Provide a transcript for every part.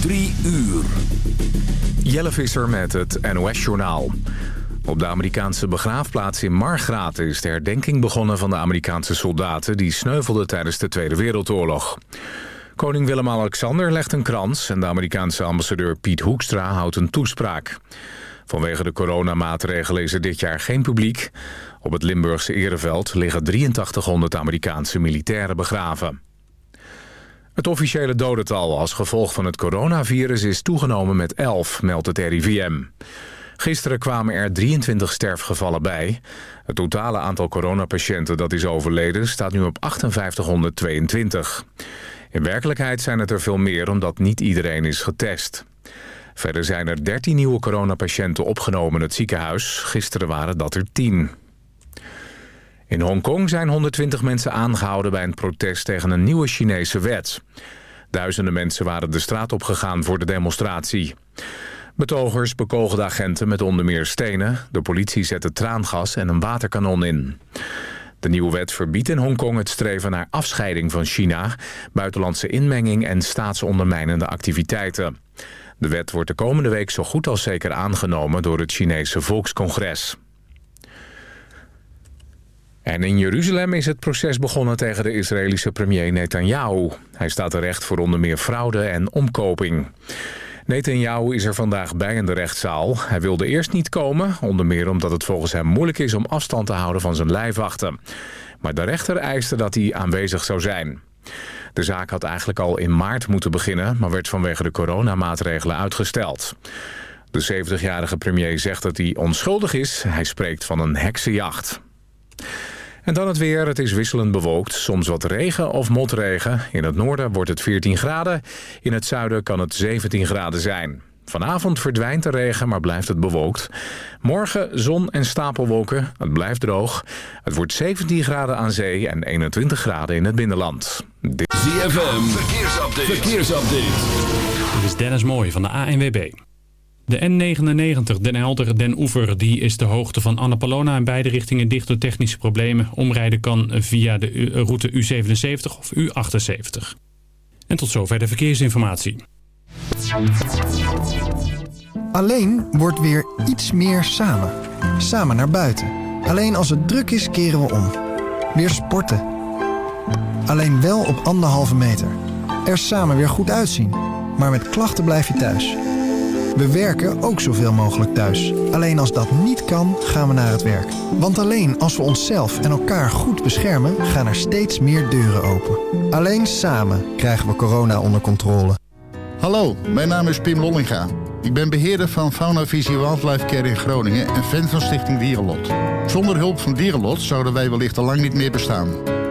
Drie uur. Jelle Visser met het NOS-journaal. Op de Amerikaanse begraafplaats in Margraat is de herdenking begonnen van de Amerikaanse soldaten... die sneuvelden tijdens de Tweede Wereldoorlog. Koning Willem-Alexander legt een krans en de Amerikaanse ambassadeur Piet Hoekstra houdt een toespraak. Vanwege de coronamaatregelen is er dit jaar geen publiek. Op het Limburgse Ereveld liggen 8300 Amerikaanse militairen begraven. Het officiële dodental als gevolg van het coronavirus is toegenomen met 11, meldt het RIVM. Gisteren kwamen er 23 sterfgevallen bij. Het totale aantal coronapatiënten dat is overleden staat nu op 5822. In werkelijkheid zijn het er veel meer omdat niet iedereen is getest. Verder zijn er 13 nieuwe coronapatiënten opgenomen in het ziekenhuis. Gisteren waren dat er 10. In Hongkong zijn 120 mensen aangehouden bij een protest tegen een nieuwe Chinese wet. Duizenden mensen waren de straat opgegaan voor de demonstratie. Betogers bekogelden agenten met onder meer stenen. De politie zette traangas en een waterkanon in. De nieuwe wet verbiedt in Hongkong het streven naar afscheiding van China... buitenlandse inmenging en staatsondermijnende activiteiten. De wet wordt de komende week zo goed als zeker aangenomen door het Chinese Volkscongres. En in Jeruzalem is het proces begonnen tegen de Israëlische premier Netanyahu. Hij staat terecht voor onder meer fraude en omkoping. Netanyahu is er vandaag bij in de rechtszaal. Hij wilde eerst niet komen, onder meer omdat het volgens hem moeilijk is om afstand te houden van zijn lijfwachten. Maar de rechter eiste dat hij aanwezig zou zijn. De zaak had eigenlijk al in maart moeten beginnen, maar werd vanwege de coronamaatregelen uitgesteld. De 70-jarige premier zegt dat hij onschuldig is. Hij spreekt van een heksenjacht. En dan het weer. Het is wisselend bewolkt. Soms wat regen of motregen. In het noorden wordt het 14 graden. In het zuiden kan het 17 graden zijn. Vanavond verdwijnt de regen, maar blijft het bewolkt. Morgen zon en stapelwolken. Het blijft droog. Het wordt 17 graden aan zee en 21 graden in het binnenland. ZFM, verkeersupdate. verkeersupdate. Dit is Dennis Mooij van de ANWB. De N99 Den Helder Den Oever die is de hoogte van Annapolona in beide richtingen dicht door technische problemen. Omrijden kan via de route U77 of U78. En tot zover de verkeersinformatie. Alleen wordt weer iets meer samen. Samen naar buiten. Alleen als het druk is keren we om. Weer sporten. Alleen wel op anderhalve meter. Er samen weer goed uitzien. Maar met klachten blijf je thuis. We werken ook zoveel mogelijk thuis. Alleen als dat niet kan, gaan we naar het werk. Want alleen als we onszelf en elkaar goed beschermen... gaan er steeds meer deuren open. Alleen samen krijgen we corona onder controle. Hallo, mijn naam is Pim Lollinga. Ik ben beheerder van Fauna Visie Wildlife Care in Groningen... en fan van Stichting Dierenlot. Zonder hulp van Dierenlot zouden wij wellicht al lang niet meer bestaan.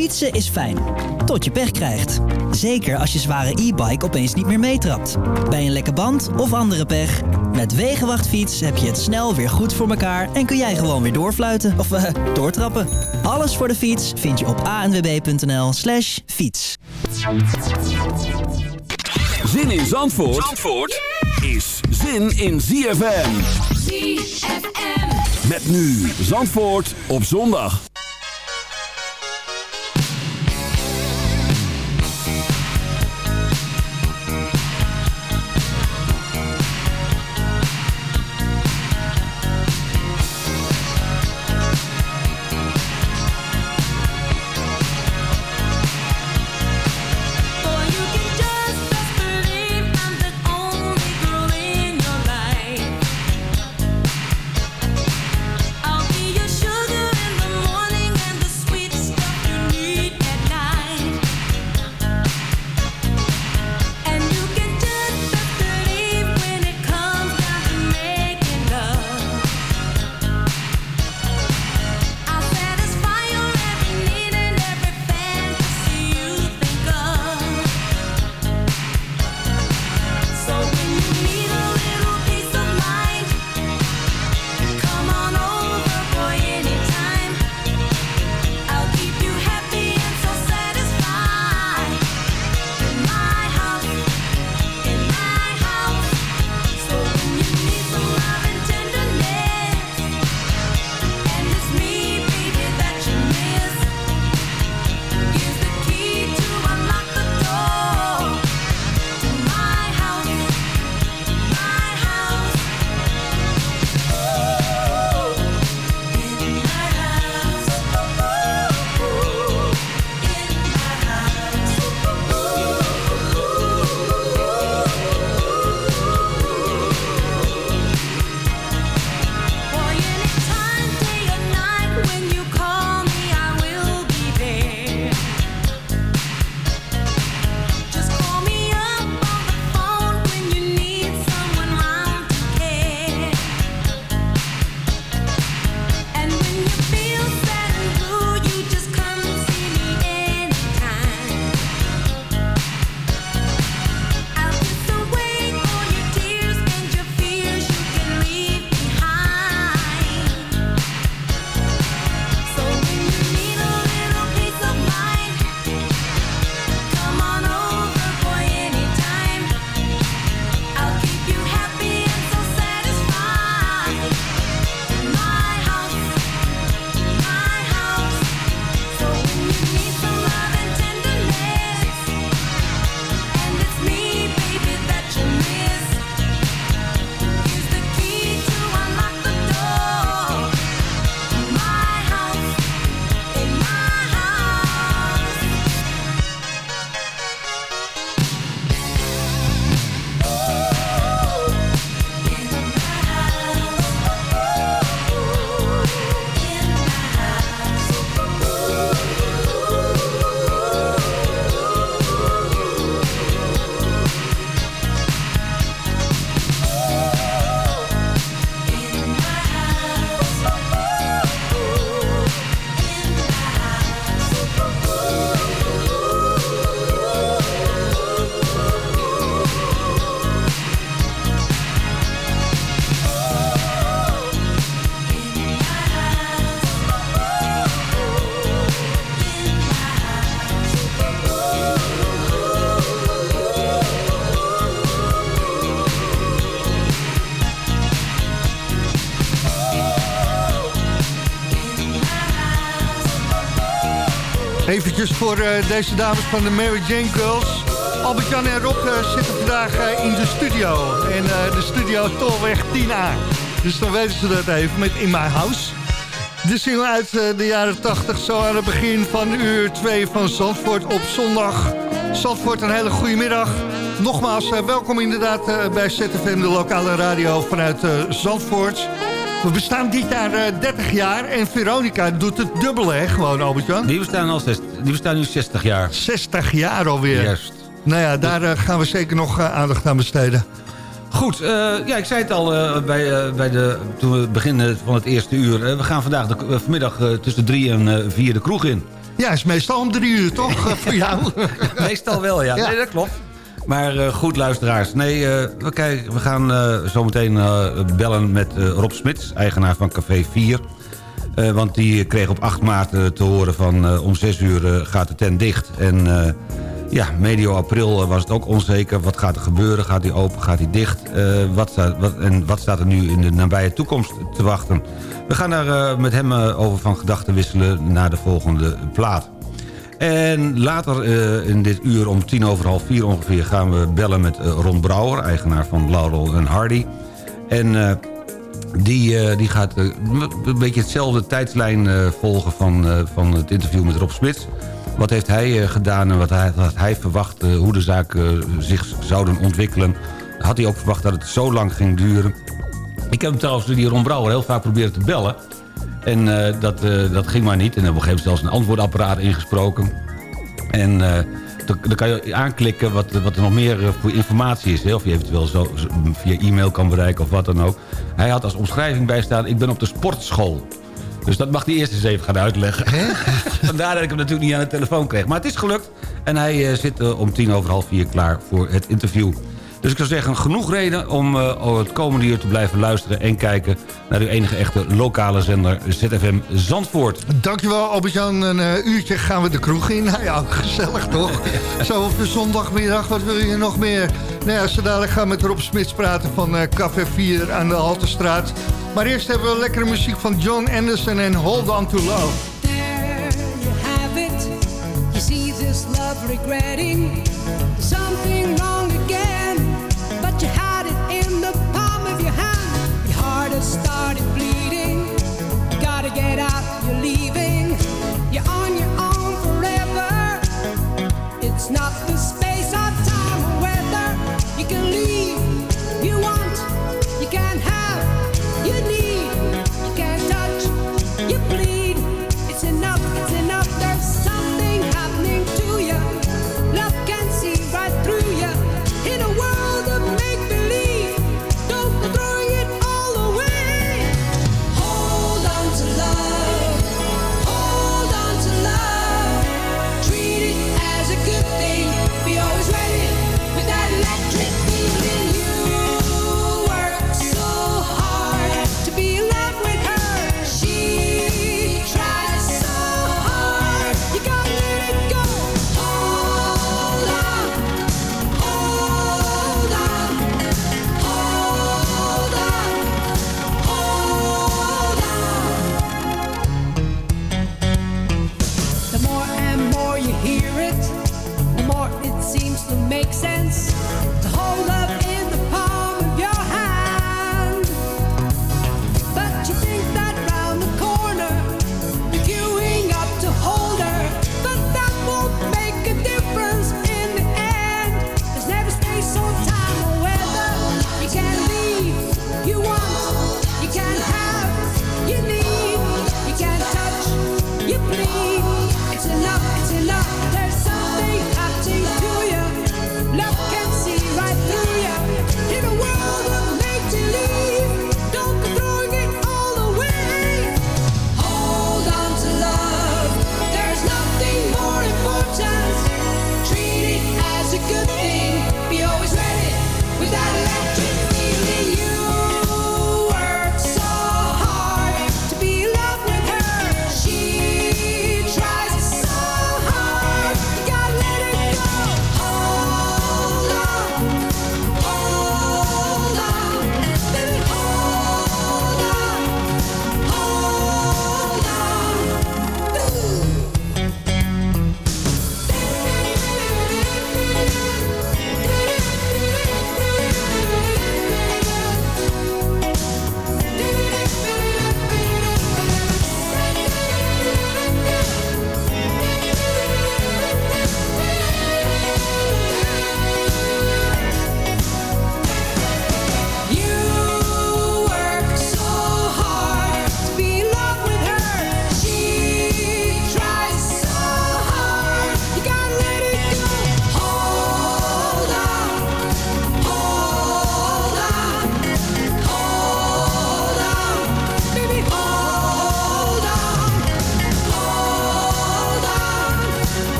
Fietsen is fijn, tot je pech krijgt. Zeker als je zware e-bike opeens niet meer meetrapt. Bij een lekke band of andere pech. Met Wegenwachtfiets heb je het snel weer goed voor elkaar en kun jij gewoon weer doorfluiten of uh, doortrappen. Alles voor de fiets vind je op anwb.nl slash fiets. Zin in Zandvoort, Zandvoort is zin in ZFM. ZFM. Met nu Zandvoort op zondag. Eventjes voor uh, deze dames van de Mary Jane Girls. Albert-Jan en Rob uh, zitten vandaag uh, in de studio. In de studio Tolweg 10A. Dus dan weten ze dat even met In My House. De single uit de jaren 80, zo aan het begin van uur 2 van Zandvoort op zondag. Zandvoort, een hele goede middag. Nogmaals, welkom inderdaad bij ZFM, de lokale radio vanuit Zandvoort. We bestaan dit jaar 30 jaar en Veronica doet het dubbel, hè, gewoon, Albert-Jan? Die bestaan, al die bestaan nu 60 jaar. 60 jaar alweer. Juist. Nou ja, daar gaan we zeker nog aandacht aan besteden. Goed, uh, ja, ik zei het al bij, bij de, toen we beginnen van het eerste uur. we gaan vandaag de, vanmiddag tussen drie en vier de kroeg in. Ja, is meestal om drie uur, toch? voor jou? meestal wel, ja. ja. Nee, dat klopt. Maar goed, luisteraars. Nee, we, kijken, we gaan zometeen bellen met Rob Smits, eigenaar van Café 4. Want die kreeg op 8 maart te horen van om 6 uur gaat de tent dicht. En ja, medio april was het ook onzeker. Wat gaat er gebeuren? Gaat hij open? Gaat hij dicht? Wat, staat, wat, en wat staat er nu in de nabije toekomst te wachten? We gaan daar met hem over van gedachten wisselen naar de volgende plaat. En later in dit uur om tien over half vier ongeveer... gaan we bellen met Ron Brouwer, eigenaar van Laurel Hardy. En die, die gaat een beetje hetzelfde tijdslijn volgen van, van het interview met Rob Smits... Wat heeft hij eh, gedaan en wat hij, wat hij verwacht eh, hoe de zaken eh, zich zouden ontwikkelen? Had hij ook verwacht dat het zo lang ging duren? Ik heb hem trouwens die Ron Brouwer heel vaak proberen te bellen. En dat, dat ging maar niet. En op een gegeven moment zelfs een antwoordapparaat ingesproken. En dan kan je aanklikken wat, wat er nog meer voor informatie is. Of je eventueel zo, via e-mail kan bereiken of wat dan ook. Hij had als omschrijving bijstaan... ik ben op de sportschool. Dus dat mag hij eerst eens even gaan uitleggen. Vandaar dat ik hem natuurlijk niet aan de telefoon kreeg. Maar het is gelukt. En hij uh, zit uh, om tien over half vier klaar voor het interview. Dus ik zou zeggen, genoeg reden om uh, het komende uur te blijven luisteren... en kijken naar uw enige echte lokale zender ZFM Zandvoort. Dankjewel Albert-Jan. Een uurtje gaan we de kroeg in. Nou ja, gezellig toch? Zo op de zondagmiddag, wat wil je nog meer? Nou ja, zo dadelijk gaan we met Rob Smits praten van Café 4 aan de Haltestraat. Maar eerst hebben we lekkere muziek van John Anderson en Hold On To Love. There you have it. You see this love regretting something wrong not the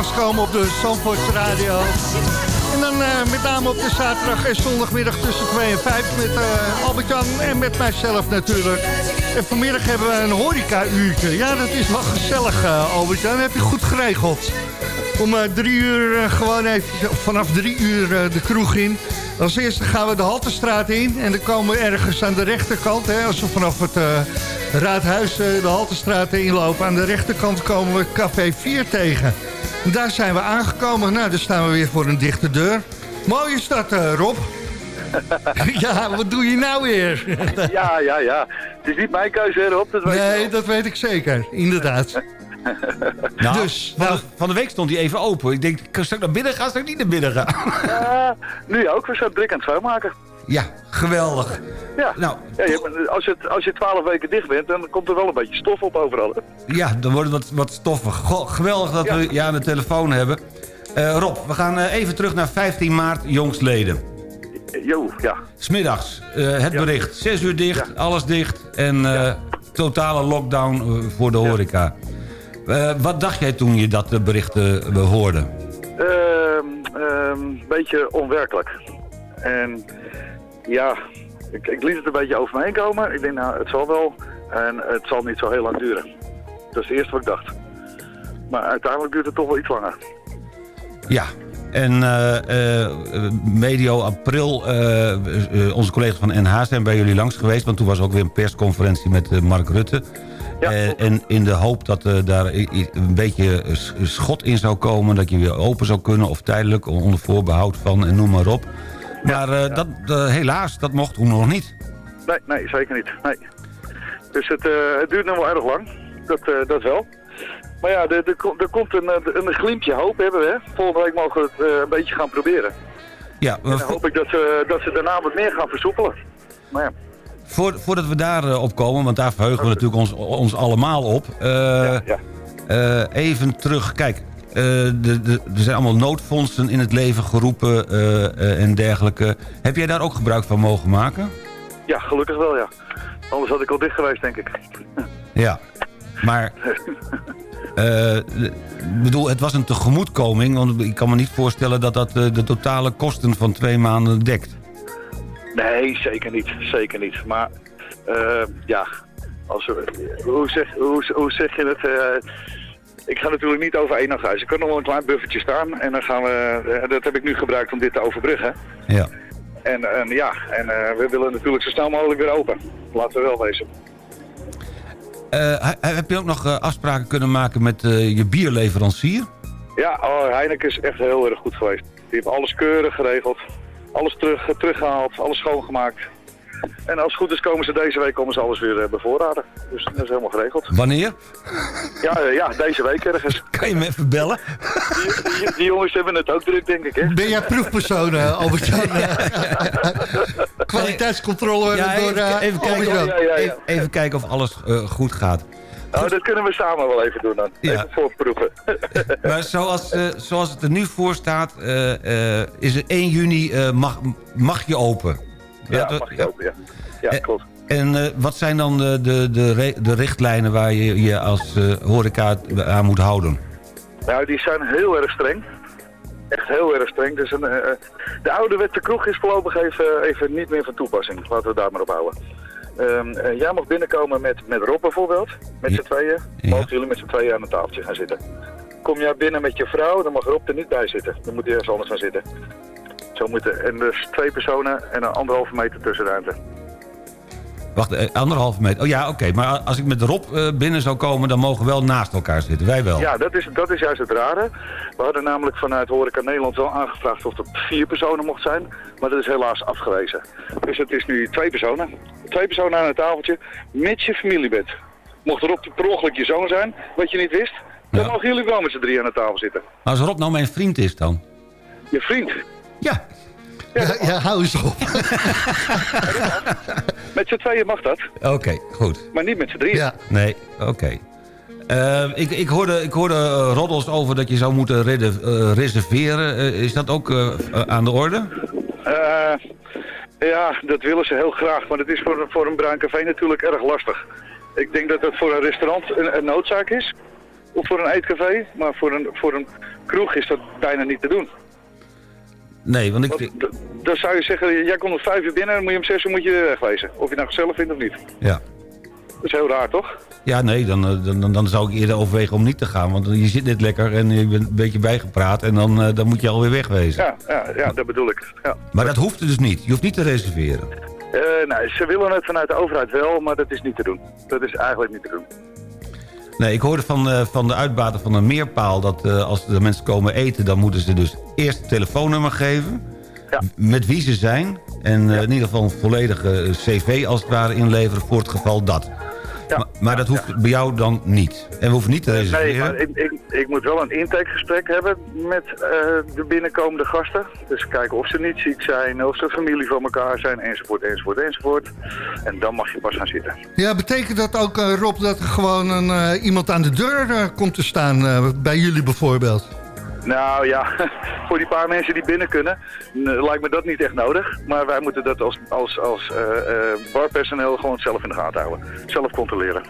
op de Zandvoorts Radio. En dan uh, met name op de zaterdag en zondagmiddag tussen 2 en 5 met uh, Albert-Jan en met mijzelf natuurlijk. En vanmiddag hebben we een horeca-uurtje. Ja, dat is wel gezellig, uh, Albert-Jan. heb je goed geregeld. Om drie uur gewoon even, vanaf drie uur de kroeg in. Als eerste gaan we de Haltestraat in. En dan komen we ergens aan de rechterkant. Hè, als we vanaf het Raadhuis de Haltestraat inlopen. Aan de rechterkant komen we Café 4 tegen. Daar zijn we aangekomen. Nou, daar staan we weer voor een dichte deur. Mooi is dat, uh, Rob. ja, wat doe je nou weer? ja, ja, ja. Het is niet mijn keuze, Rob. Dat weet nee, dat weet ik zeker. Inderdaad. nou, dus, van, de, van, de, week stond hij even open. Ik denk, kan ik naar binnen gaan? Zal ik niet naar binnen gaan? ja, nu ook. We zijn druk aan het schoonmaken. Ja, geweldig. Ja, nou, ja je, als, je, als je twaalf weken dicht bent, dan komt er wel een beetje stof op overal. Ja, dan wordt het wat, wat stoffig. geweldig dat we je aan de telefoon hebben. Uh, Rob, we gaan uh, even terug naar 15 maart, jongstleden. Jo, ja. Smiddags, uh, het bericht. 6 uur dicht, alles dicht en totale lockdown voor de horeca. Wat dacht jij toen je dat bericht hoorde? Een ehm, ehm, beetje onwerkelijk. En ja, ik, ik liet het een beetje over me heen komen. Ik denk, nou, het zal wel. En het zal niet zo heel lang duren. Dat is het eerste wat ik dacht. Maar uiteindelijk duurt het toch wel iets langer. Ja, en uh, medio april, uh, onze collega's van NH zijn bij jullie langs geweest. Want toen was ook weer een persconferentie met Mark Rutte. Ja, en in de hoop dat daar een beetje schot in zou komen. Dat je weer open zou kunnen of tijdelijk onder voorbehoud van en noem maar op. Maar uh, dat, helaas, dat mocht toen nog niet. Nee, nee zeker niet. Nee. Dus het, het duurt nog wel erg lang. Dat, dat wel. Maar ja, er, er, komt een, een glimpje hoop hebben we. Volgende week mogen we het een beetje gaan proberen. Ja, en dan hoop ik dat ze, dat ze daarna wat meer gaan versoepelen. Maar ja. Voor, voordat we daar op komen, want daar verheugen we natuurlijk ons, ons allemaal op. Ja, ja. even terug, kijk, uh, er zijn allemaal noodfondsen in het leven geroepen uh, en dergelijke. Heb jij daar ook gebruik van mogen maken? Ja, gelukkig wel, ja. Anders had ik al dicht geweest, denk ik. Ja, maar... Ik bedoel, het was een tegemoetkoming, want ik kan me niet voorstellen dat dat de totale kosten van twee maanden dekt. Nee, zeker niet. Zeker niet. Maar ja, als we, hoe, zeg, hoe, hoe zeg je het? Ik ga natuurlijk niet over één nacht huis. Ik kan nog wel een klein buffertje staan. En dan gaan we, eh, dat heb ik nu gebruikt om dit te overbruggen. Ja. En, en ja, en we willen natuurlijk zo snel mogelijk weer open. Laten we wel wezen. Heb je ook nog afspraken kunnen maken met je bierleverancier? Ja, oh, Heineken is echt heel erg goed geweest. Die heeft alles keurig geregeld. Alles terug, teruggehaald, alles schoongemaakt. En als het goed is komen ze deze week komen ze alles weer uh, bevoorraden. Dus dat is helemaal geregeld. Wanneer? Ja, uh, ja deze week ergens. Kan je me even bellen? Die, die, jongens hebben het ook druk, denk ik. Hè? Ben jij proefpersoon, uh, Albert-Jan? Kwaliteitscontrole ja, door even, even, kijken, ja, ja, even, even, kijken of alles goed gaat. Oh, dat kunnen we samen wel even doen dan. Ja. Even voorproeven. maar zoals, zoals het er nu voor staat, is er 1 juni mag, mag je open. Ja, mag ja. Ja, klopt. En wat zijn dan de, de, de, de, richtlijnen waar je je als horeca aan moet houden? Nou, die zijn heel erg streng. Echt heel erg streng. Dus een, de oude wet de kroeg is voorlopig even, even niet meer van toepassing. Laten we daar maar op houden. Um, jij mag binnenkomen met, met Rob bijvoorbeeld, met z'n tweeën. Mogen jullie met z'n tweeën aan een tafeltje gaan zitten. Kom jij binnen met je vrouw, dan mag Rob er niet bij zitten. Dan moet hij ergens anders gaan zitten. Zo moeten, en dus twee personen en een anderhalve meter tussenruimte. Wacht, eh, anderhalve meter. Oh ja, oké. Maar als ik met Rob uh, binnen zou komen, dan mogen we wel naast elkaar zitten. Wij wel. Ja, dat is, dat is juist het rare. We hadden namelijk vanuit Horeca Nederland wel aangevraagd of het vier personen mocht zijn. Maar dat is helaas afgewezen. Dus het is nu twee personen. Twee personen aan het tafeltje, met je familiebed. Mocht Rob per ongeluk je zoon zijn, wat je niet wist, dan mogen jullie wel met z'n drie aan de tafel zitten. Als Rob nou mijn vriend is dan? Je vriend? Ja. Ja, ja, hou eens op. met z'n tweeën mag dat. Oké, goed. Maar niet met z'n drieën. Ja. Nee, oké. Uh, ik, ik, hoorde, ik hoorde uh, roddels over dat je zou moeten uh, reserveren. is dat ook aan de orde? ja, dat willen ze heel graag. Maar het is voor, voor een bruin café natuurlijk erg lastig. Ik denk dat het voor een restaurant een, een noodzaak is. Of voor een eetcafé. Maar voor een, voor een kroeg is dat bijna niet te doen. Nee, want ik... Want dan zou je zeggen, jij komt om vijf uur binnen en moet je om zes uur moet je wegwezen. Of je nou gezellig vindt of niet. Ja. Dat is heel raar, toch? Ja, nee, dan, eh, dan, dan, dan zou ik eerder overwegen om niet te gaan. Want je zit net lekker en je bent een beetje bijgepraat... en dan, eh, dan moet je alweer wegwezen. Ja, ja, ja dat bedoel ik. Ja. Maar dat hoeft dus niet. Je hoeft niet te reserveren. Nou, ze willen het vanuit de overheid wel, maar dat is niet te doen. Dat is eigenlijk niet te doen. Nee, ik hoorde van, eh, van de uitbater van een meerpaal... dat eh, als de mensen komen eten... dan moeten ze dus eerst het telefoonnummer geven... Ja. met wie ze zijn... en eh, in ieder geval een volledige cv als het ware inleveren... voor het geval dat. Ja. Maar, maar dat hoeft bij jou dan niet. En we hoeven niet te reserveren. Nee, maar ik, ik, ik moet wel een intakegesprek hebben met eh, de binnenkomende gasten. Dus kijken of ze niet ziek zijn, of ze familie van elkaar zijn, enzovoort, enzovoort, enzovoort. En dan mag je pas gaan zitten. Ja, betekent dat ook, eh, Rob, dat er gewoon een, eh, iemand aan de deur komt te staan? eh, bij jullie bijvoorbeeld? Nou ja, voor die paar mensen die binnen kunnen, lijkt me dat niet echt nodig. Maar wij moeten dat als, als, als eh, eh, barpersoneel gewoon zelf in de gaten houden. Zelf controleren.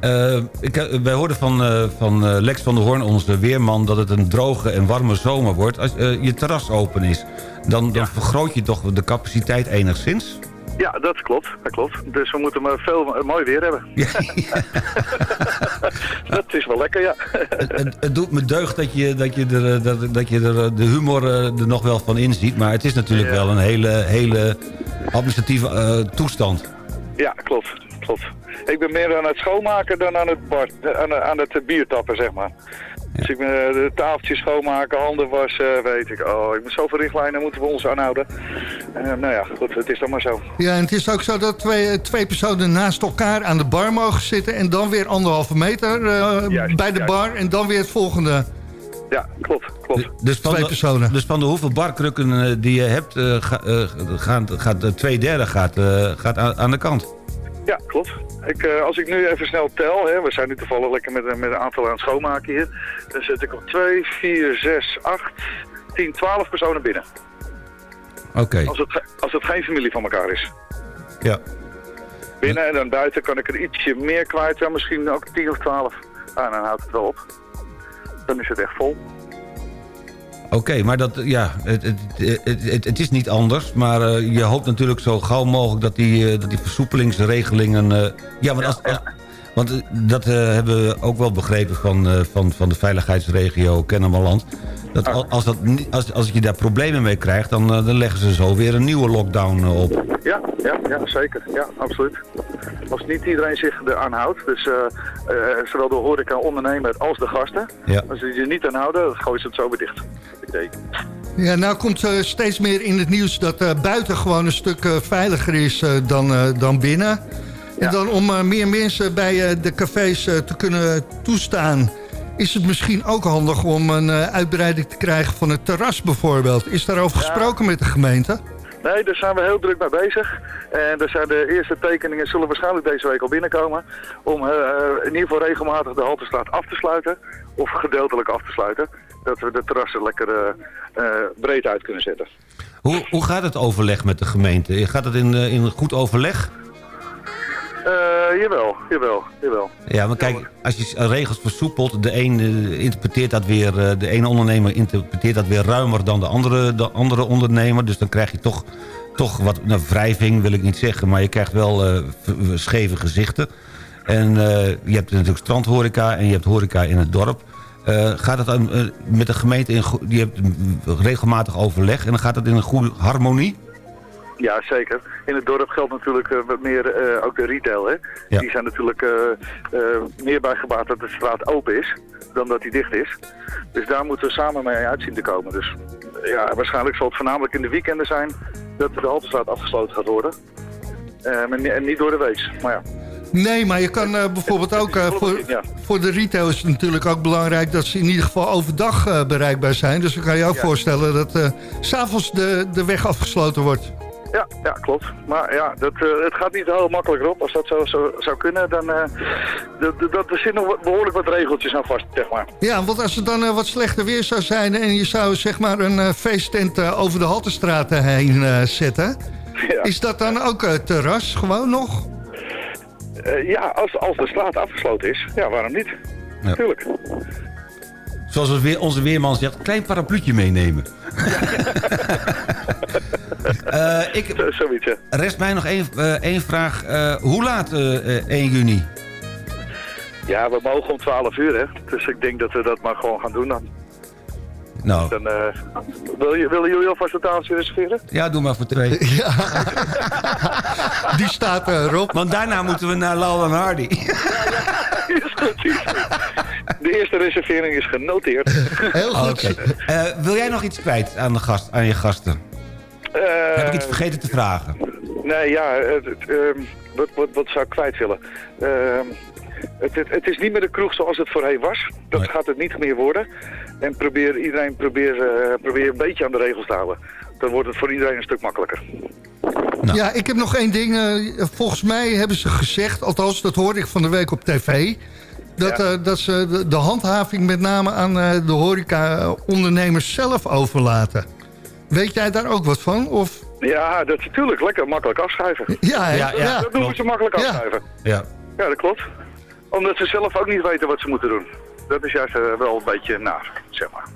Eh, ik, wij hoorden van, van Lex van der Hoorn, onze weerman... dat het een droge en warme zomer wordt. Als je terras open is, dan, dan vergroot je toch de capaciteit enigszins? Ja, dat klopt. Dat klopt. Dus we moeten maar veel eh, mooi weer hebben. dat is wel lekker, ja. het, het, het doet me deugd dat je, dat je, er, eh, dat, dat je er eh, de humor er nog wel van inziet. Maar het is natuurlijk Ja. wel een hele, hele administratieve toestand. Ja, klopt. klopt. Ik ben meer aan het schoonmaken dan aan het, bar, aan, aan het biertappen, zeg maar. Dus ik ben eh, de tafeltjes schoonmaken, handen wassen, weet ik. Oh, ik moet zoveel richtlijnen moeten we ons aanhouden. Eh, nou ja, goed, het is dan maar zo. Ja, en het is ook zo dat twee, twee personen naast elkaar aan de bar mogen zitten... en dan weer anderhalve meter eh, Juist, bij de juist. bar en dan weer het volgende. Ja, klopt, klopt. Dus van, Twee de, personen. dus van de hoeveel barkrukken eh, die je hebt, eh, ga- eh, gaat, gaat eh, twee derde gaat, eh, gaat aan, aan de kant. Ja, klopt. Ik, eh, als ik nu even snel tel, hè, we zijn nu toevallig lekker met, een- met een aantal aan het schoonmaken hier. Dan zet ik op 2, 4, 6, 8, 10, 12 personen binnen. Oké, Als het, als het geen familie van elkaar is. ja. Binnen en dan buiten kan ik er ietsje meer kwijt. Ja, misschien ook 10 of 12. Ah, dan houdt het wel op. Dan is het echt vol. Oké, maar dat, ja, het, het, het, het, is niet anders. Maar eh, je hoopt natuurlijk zo gauw mogelijk dat die, eh, dat die versoepelingsregelingen... eh, ja, want, als, als- want dat hebben we ook wel begrepen van, van, van de veiligheidsregio Kennemerland. Dat al- als, dat, als, als je daar problemen mee krijgt, dan, dan leggen ze zo weer een nieuwe lockdown op. Ja, ja, ja, zeker. Ja, absoluut. Als niet iedereen zich eraan houdt, dus zowel de horeca-ondernemer als de gasten, Ja. als die er niet aan houden, dan gooien ze het zo weer dicht. Ja, nou komt eh, steeds meer in het nieuws dat eh, buiten gewoon een stuk eh, veiliger is dan, dan binnen. En dan om meer mensen bij de cafés te kunnen toestaan... is het misschien ook handig om een uitbreiding te krijgen van het terras bijvoorbeeld. Is daarover Ja. gesproken met de gemeente? Nee, daar zijn we heel druk mee bezig. En er zijn de eerste tekeningen zullen waarschijnlijk deze week al binnenkomen. Om in ieder geval regelmatig de Haltestraat af te sluiten. Of gedeeltelijk af te sluiten. Dat we de terrassen lekker eh, eh, breed uit kunnen zetten. Hoe, hoe gaat het overleg met de gemeente? Gaat het in, eh, in goed overleg? Jawel, jawel, jawel. Ja, maar kijk, als je regels versoepelt... de een interpreteert dat weer... de ene ondernemer interpreteert dat weer ruimer dan de andere, de andere ondernemer. Dus dan krijg je toch, toch wat... Nou, wrijving wil ik niet zeggen... maar je krijgt wel scheve gezichten. En je hebt natuurlijk strandhoreca... en je hebt horeca in het dorp. Eh, gaat het eh, met de gemeente... In, die hebt regelmatig overleg... en dan gaat het in een goede harmonie? Ja, zeker. In het dorp geldt natuurlijk eh, wat meer ook de retail. Hè? Ja. Die zijn natuurlijk meer bij gebaat dat de straat open is dan dat die dicht is. Dus daar moeten we samen mee uit zien te komen. Dus ja, waarschijnlijk zal het voornamelijk in de weekenden zijn dat de Haltestraat afgesloten gaat worden. En niet door de week. Maar ja, Nee, maar je kan eh, bijvoorbeeld ook... eh, voor, Ja. voor de retail is het natuurlijk ook belangrijk... dat ze in ieder geval overdag eh, bereikbaar zijn. Dus dan kan je ook Ja. voorstellen dat s s'avonds de, de weg afgesloten wordt. ja, ja, klopt. Maar ja, dat, het gaat niet heel makkelijk op. Als dat zo, zo zou kunnen, dan uh, dat, er zitten nog behoorlijk wat regeltjes aan vast, zeg maar. Ja, want als het dan wat slechter weer zou zijn... en je zou zeg maar een feesttent over de Haltestraat heen zetten... Ja. is dat dan ook terras gewoon nog? Eh, ja, als, als de straat afgesloten is, ja, waarom niet? tuurlijk. Zoals weer, onze weerman zegt, een klein parapluutje meenemen. uh, ik, Zoiets, ja. Rest mij nog één, uh, één vraag. Hoe laat 1 juni? Ja, we mogen om 12 uur, hè. Dus ik denk dat we dat maar gewoon gaan doen dan. Nou. Dan, wil je, willen jullie alvast een tafel reserveren? Ja, doe maar voor twee. Ja. Die staat erop. Want daarna moeten we naar Laura en Hardy. is goed, is goed. De eerste reservering is genoteerd. Heel goed. Okay. Uh, wil jij nog iets kwijt aan, de gast, aan je gasten? Uh, Heb ik iets vergeten te vragen? Nee, ja. Het, het, uh, wat, wat, wat zou ik kwijt willen? Het, het, het, is niet meer de kroeg zoals het voorheen was. Dat nee. gaat het niet meer worden. En probeer, iedereen probeer, probeer een beetje aan de regels te houden. Dan wordt het voor iedereen een stuk makkelijker. Nou. Ja, ik heb nog één ding. volgens mij hebben ze gezegd, althans dat hoorde ik van de week op tv... Dat, ja. uh, dat ze de, de, handhaving met name aan uh, de horeca-ondernemers zelf overlaten. Weet jij daar ook wat van? Of? Ja, dat is natuurlijk lekker makkelijk afschuiven. Ja, ja, ja, ja dat doen ze makkelijk afschuiven. Ja. ja, dat klopt. Omdat ze zelf ook niet weten wat ze moeten doen. Dat is juist uh, wel een beetje naar, zeg maar.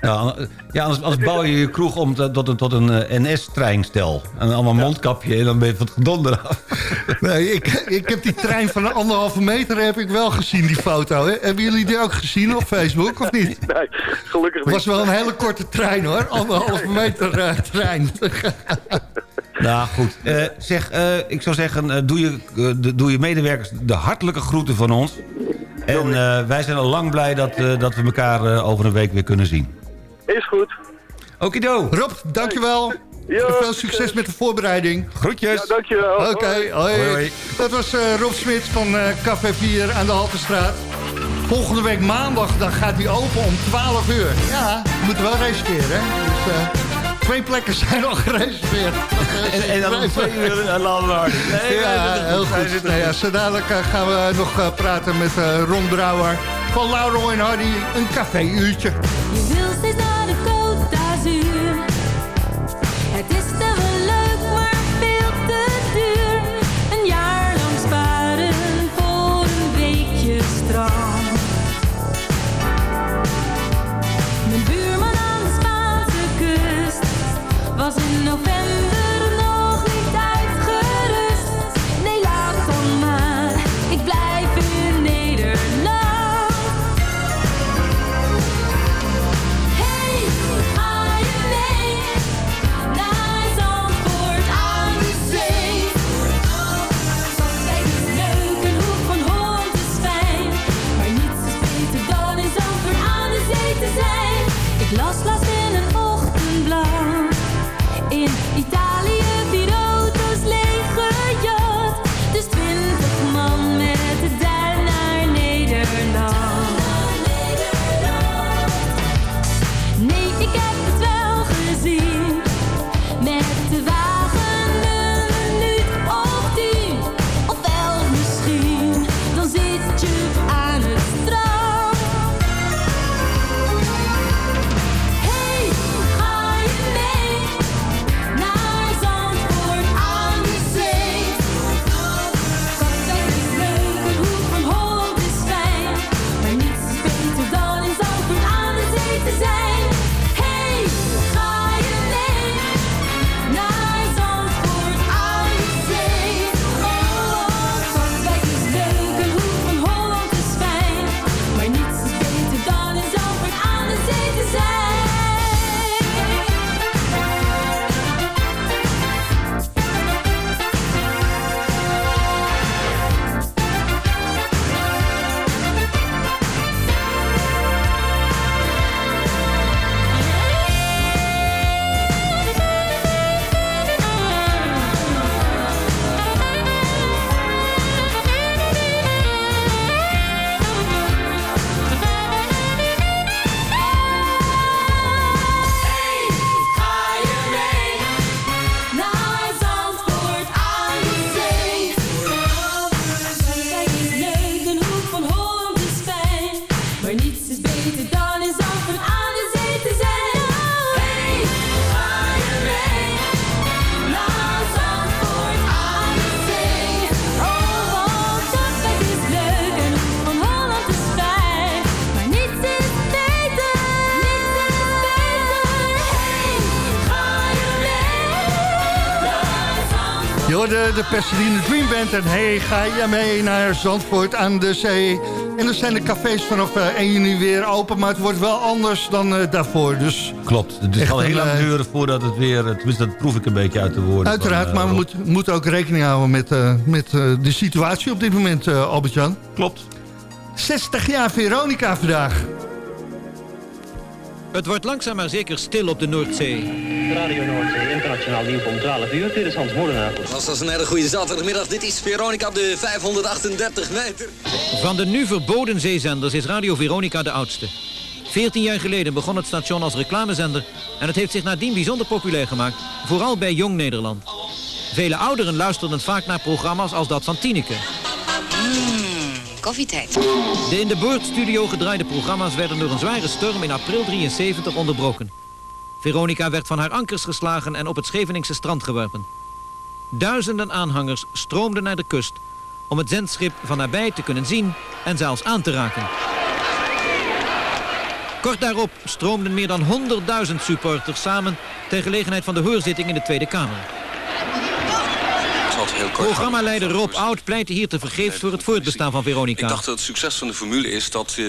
Ja, ja anders, anders bouw je je kroeg om tot een, tot een NS-treinstel. En allemaal mondkapje en dan ben je van het gedonder af. Nee, ik, ik heb die trein van een anderhalve meter heb ik wel gezien, die foto. Hè? Hebben jullie die ook gezien op Facebook, of niet? Nee, gelukkig niet. Het was wel een hele korte trein, hoor. Anderhalve meter uh, trein. Nou, goed. Uh, zeg, uh, ik zou zeggen, doe, je, doe je medewerkers de hartelijke groeten van ons. En uh, wij zijn al lang blij dat, uh, dat we elkaar uh, over een week weer kunnen zien. Is goed. Okido. Rob, dankjewel. Veel succes met de voorbereiding. Groetjes. Ja, dankjewel. Oké, okay, hoi. hoi. hoi. Dat was Rob Smits van Café 4 aan de Haltestraat. Volgende week maandag dan gaat hij open om 12 uur. Ja, we moeten wel reserveren. Hè? Dus, Twee plekken zijn al gereserveerd. en, en dan twee uur naar Landwaard. Nee, ja, heel goed. Ja, zo dadelijk uh, gaan we nog uh, praten met uh, Ron Brouwer van Lauro en Hardy. Een café-uurtje. De Pasadena Dream Band en hey, ga je mee naar Zandvoort aan de zee. En dan zijn de cafés vanaf eh, 1 juni weer open, maar het wordt wel anders dan eh, daarvoor. Dus Klopt, het Echt zal heel lang eh, duren voordat het weer... Tenminste, dat proef ik een beetje uit de woorden. uiteraard, van, eh, maar we moeten, moeten ook rekening houden met, eh, met eh, de situatie op dit moment, eh, Albert-Jan. Klopt. 60 jaar Veronica vandaag. Het wordt langzaam maar zeker stil op de Noordzee. Radio Noordzee, internationaal nieuws om 12 uur. Dit is Hans Molenaar. Was dat een hele goede zaterdagmiddag. Dit is Veronica op de 538 meter. Van de nu verboden zeezenders is Radio Veronica de oudste. 14 jaar geleden begon het station als reclamezender... en het heeft zich nadien bijzonder populair gemaakt, vooral bij Jong Nederland. Vele ouderen luisterden vaak naar programma's als dat van Tineke. De in de boordstudio gedraaide programma's werden door een zware storm in april 73 onderbroken. Veronica werd van haar ankers geslagen en op het Scheveningse strand geworpen. Duizenden aanhangers stroomden naar de kust om het zendschip van nabij te kunnen zien en zelfs aan te raken. Kort daarop stroomden meer dan 100.000 supporters samen ter gelegenheid van de hoorzitting in de Tweede Kamer. Heel kort Programmaleider Rob Oud pleitte hier te vergeefs voor het voortbestaan van Veronica. Ik dacht dat het succes van de formule is dat, eh,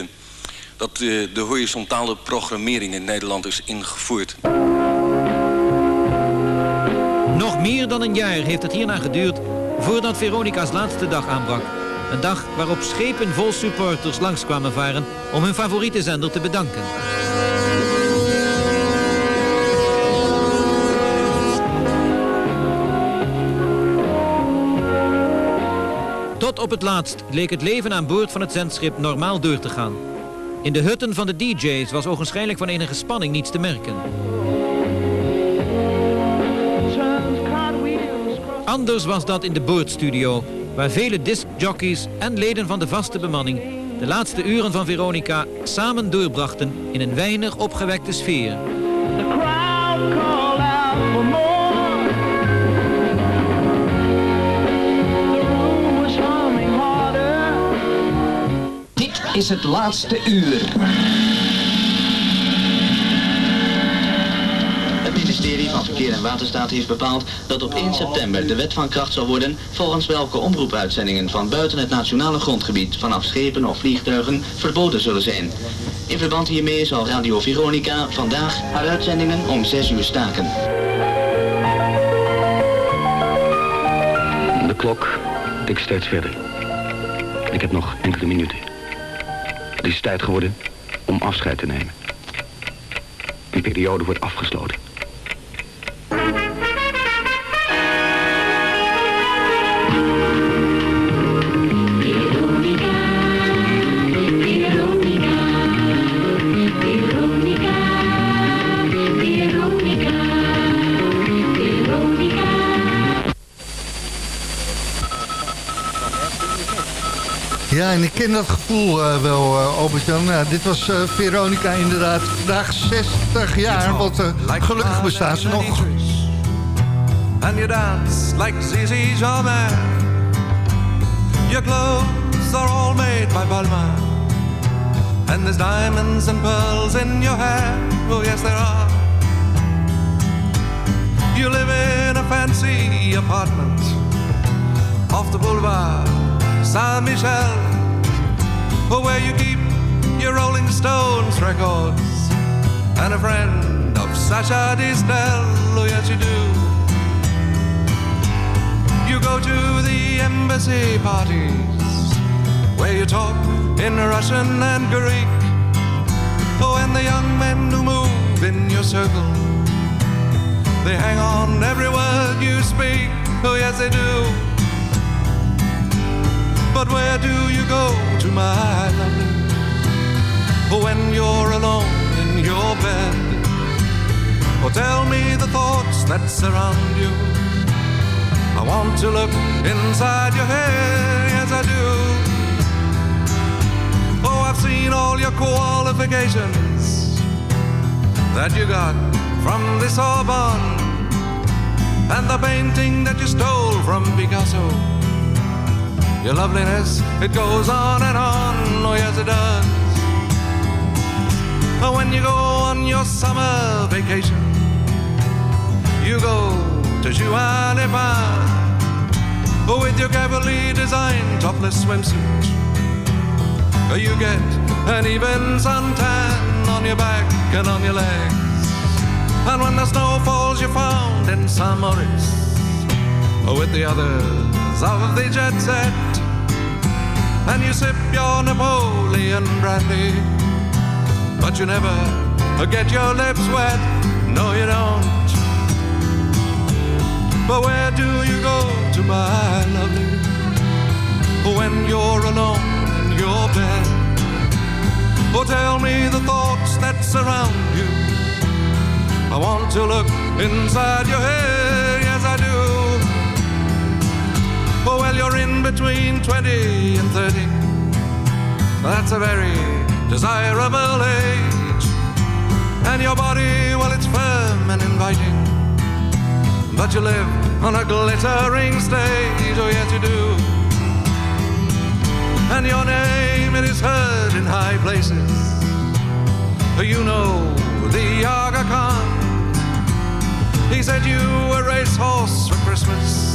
dat eh, de horizontale programmering in Nederland is ingevoerd. Nog meer dan een jaar heeft het hierna geduurd voordat Veronica's laatste dag aanbrak. Een dag waarop schepen vol supporters langskwamen varen om hun favoriete zender te bedanken. Op het laatst leek het leven aan boord van het zendschip normaal door te gaan. In de hutten van de DJ's was ogenschijnlijk van enige spanning niets te merken. Anders was dat in de boordstudio, waar vele discjockeys en leden van de vaste bemanning de laatste uren van Veronica samen doorbrachten in een weinig opgewekte sfeer. Is het laatste uur. Het ministerie van Verkeer en Waterstaat heeft bepaald dat op 1 september de wet van kracht zal worden volgens welke omroepuitzendingen van buiten het nationale grondgebied vanaf schepen of vliegtuigen verboden zullen zijn. In verband hiermee zal Radio Veronica vandaag haar uitzendingen om 6 uur staken. De klok tikt steeds verder. Ik heb nog enkele minuten. Het is tijd geworden om afscheid te nemen. Een periode wordt afgesloten. En ik ken dat gevoel eh, wel, eh, Albert-Jan. Ja, dit was eh, Veronica inderdaad vandaag 60 jaar, want eh, gelukkig bestaan ze nog. and you dance like Zizi Jamais. Your clothes are all made by Balmain, and there's diamonds and pearls in your hair. Oh yes, there are. You live in a fancy apartment off the boulevard Saint Michel, oh, where you keep your Rolling Stones records and a friend of Sasha Distel. Oh yes, you do. You go to the embassy parties where you talk in Russian and Greek. Oh, and the young men who move in your circle, they hang on every word you speak. Oh, yes, they do. But where do you go to, my lovely? Oh, when you're alone in your bed. Or tell me the thoughts that surround you. I want to look inside your head, yes I do. Oh, I've seen all your qualifications that you got from the Sorbonne and the painting that you stole from Picasso. Your loveliness, it goes on and on, oh yes it does. Oh, when you go on your summer vacation, you go to Juan with your carefully designed topless swimsuit. You get an even suntan on your back and on your legs. And when the snow falls, you're found in St. Moritz with the others of the jet set. And you sip your Napoleon brandy, but you never get your lips wet. No, you don't. But where do you go to, my lovely, when you're alone in your bed? Oh, tell me the thoughts that surround you. I want to look inside your head, you're in between 20 and 30. That's a very desirable age. And your body, well, it's firm and inviting. But you live on a glittering stage, oh, yes, you do. And your name, it is heard in high places. You know the Aga Khan. He said you a racehorse for Christmas,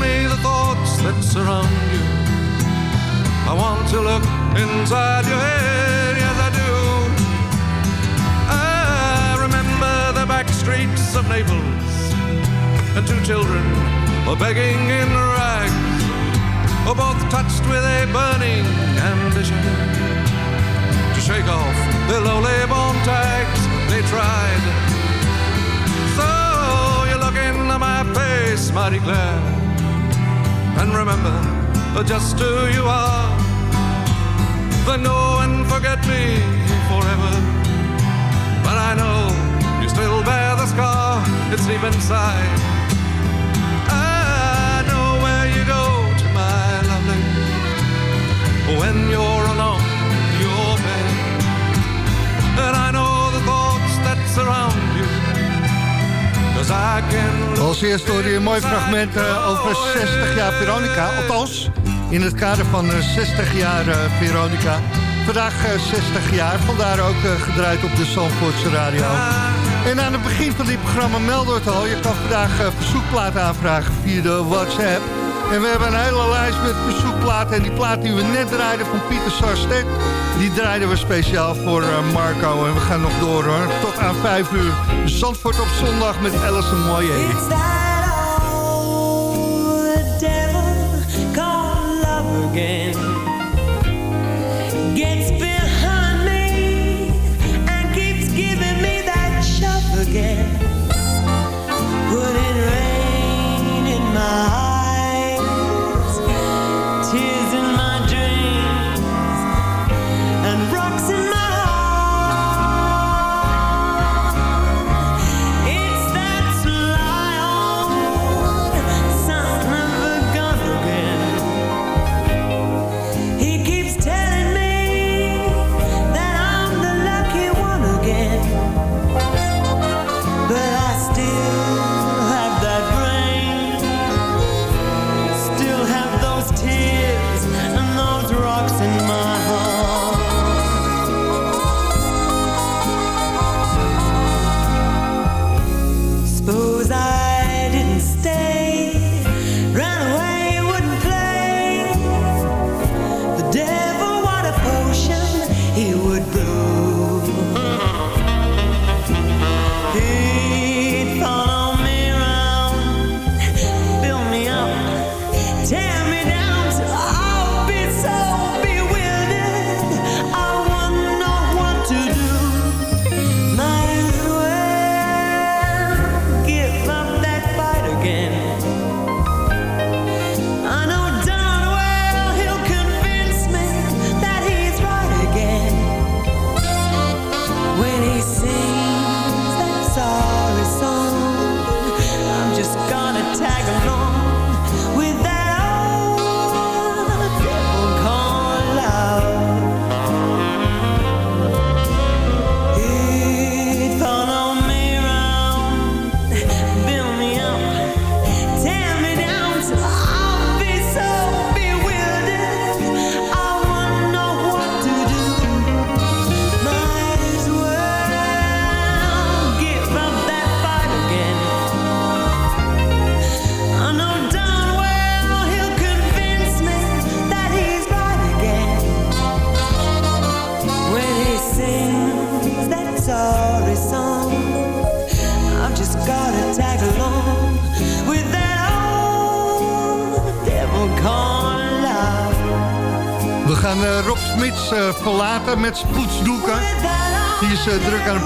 me the thoughts that surround you. I want to look inside your head, yes, I do. I remember the back streets of Naples and two children were begging in rags, oh, both touched with a burning ambition to shake off their lowly born tags. They tried. So you look into my face, mighty Claire, and remember just who you are. Then go and forget me forever. But I know you still bear the scar, it's deep inside. I know where you go my lovely, when you're alone in your bed. And I know the thoughts that surround Als eerste hoorde je een mooi fragment eh, over 60 jaar Veronica. Althans, in het kader van eh, 60 jaar eh, Veronica. Vandaag eh, 60 jaar, vandaar ook eh, gedraaid op de Zandvoortse radio. En aan het begin van dit programma melden we al. Je kan vandaag eh, verzoekplaten aanvragen via de WhatsApp. En we hebben een hele lijst met verzoekplaten. En die plaat die we net draaiden van Pieter Sarstedt... die draaiden we speciaal voor eh, Marco. En we gaan nog door hoor, tot aan 5 uur. Zandvoort op zondag met Alison Moyer. Again.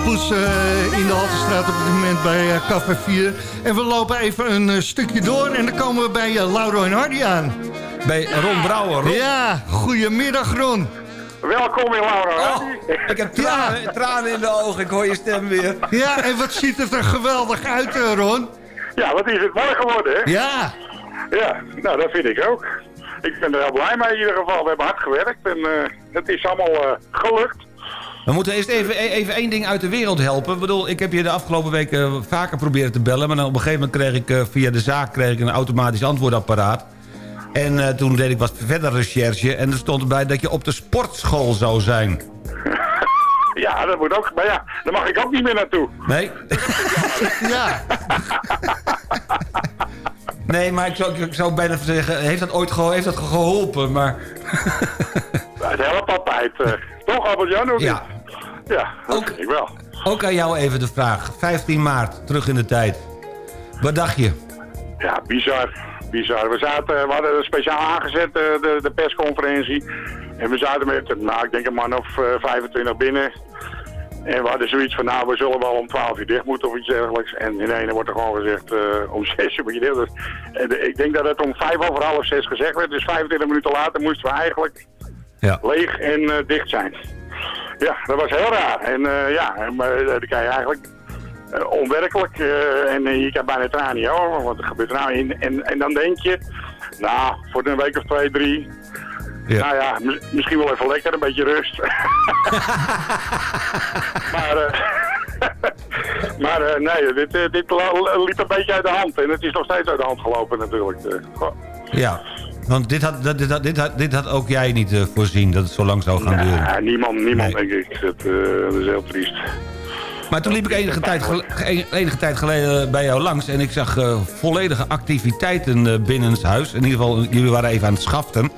Het poetsen eh, in de Haltestraat op dit moment bij eh, Café 4. En we lopen even een eh, stukje door en dan komen we bij eh, Lauro en Hardy aan. Bij Ron Brouwer. Ron. Ja, goedemiddag Ron. Welkom in Laura. Oh, ik heb tranen, tranen in de ogen, ik hoor je stem weer. Ja, en wat ziet het er geweldig uit, Ron? Ja, wat is het mooi geworden, hè? Ja. Ja, nou dat vind ik ook. Ik ben er heel blij mee in ieder geval. We hebben hard gewerkt en eh, het is allemaal gelukt. We moeten eerst even, e- even één ding uit de wereld helpen. Ik bedoel, ik heb je de afgelopen weken vaker proberen te bellen... maar dan op een gegeven moment kreeg ik eh, via de zaak kreeg ik een automatisch antwoordapparaat. En eh, toen deed ik wat verder recherche... en er stond erbij dat je op de sportschool zou zijn. Ja, dat moet ook. Maar ja, daar mag ik ook niet meer naartoe. Nee? ja. Nee, maar ik zou, ik zou bijna zeggen, heeft dat ooit geho- heeft dat geholpen? Maar Het helpt altijd. eh. toch, Albert-Jan? Ja. Ja, dat vind ik wel. ook aan jou even de vraag. 15 maart, terug in de tijd. Wat dacht je? Ja, bizar. Bizar. We, zaten, we hadden speciaal aangezet, eh, de, de persconferentie. En we zaten met, nou, ik denk een man of eh, 25 binnen. En we hadden zoiets van, nou, we zullen wel om 12 uur dicht moeten of iets dergelijks. En in ene wordt er gewoon gezegd, eh, om 6 uur moet je dicht. Dus, en ik denk dat het om 5 over half 6 gezegd werd. Dus 25 minuten later moesten we eigenlijk Ja. leeg en eh, dicht zijn. Ja, dat was heel raar. En eh, ja, maar eh, dan kan je eigenlijk onwerkelijk. en je kan bijna tranen niet over. Wat er gebeurt er nou in? En, en dan denk je, nou, voor een week of twee, drie. Nou ja, mi- misschien wel even lekker, een beetje rust. maar eh, maar nee, dit, dit liep een beetje uit de hand. En het is nog steeds uit de hand gelopen natuurlijk. Ja, want dit had, dit had, dit had, dit had ook jij niet eh, voorzien dat het zo lang zou gaan duren. Ja, niemand, niemand denk ik. Dat, eh, dat is heel triest. Maar toen liep ik enige tijd, enige tijd geleden bij jou langs... en ik zag eh, volledige activiteiten eh, binnenshuis. In ieder geval, jullie waren even aan het schaften.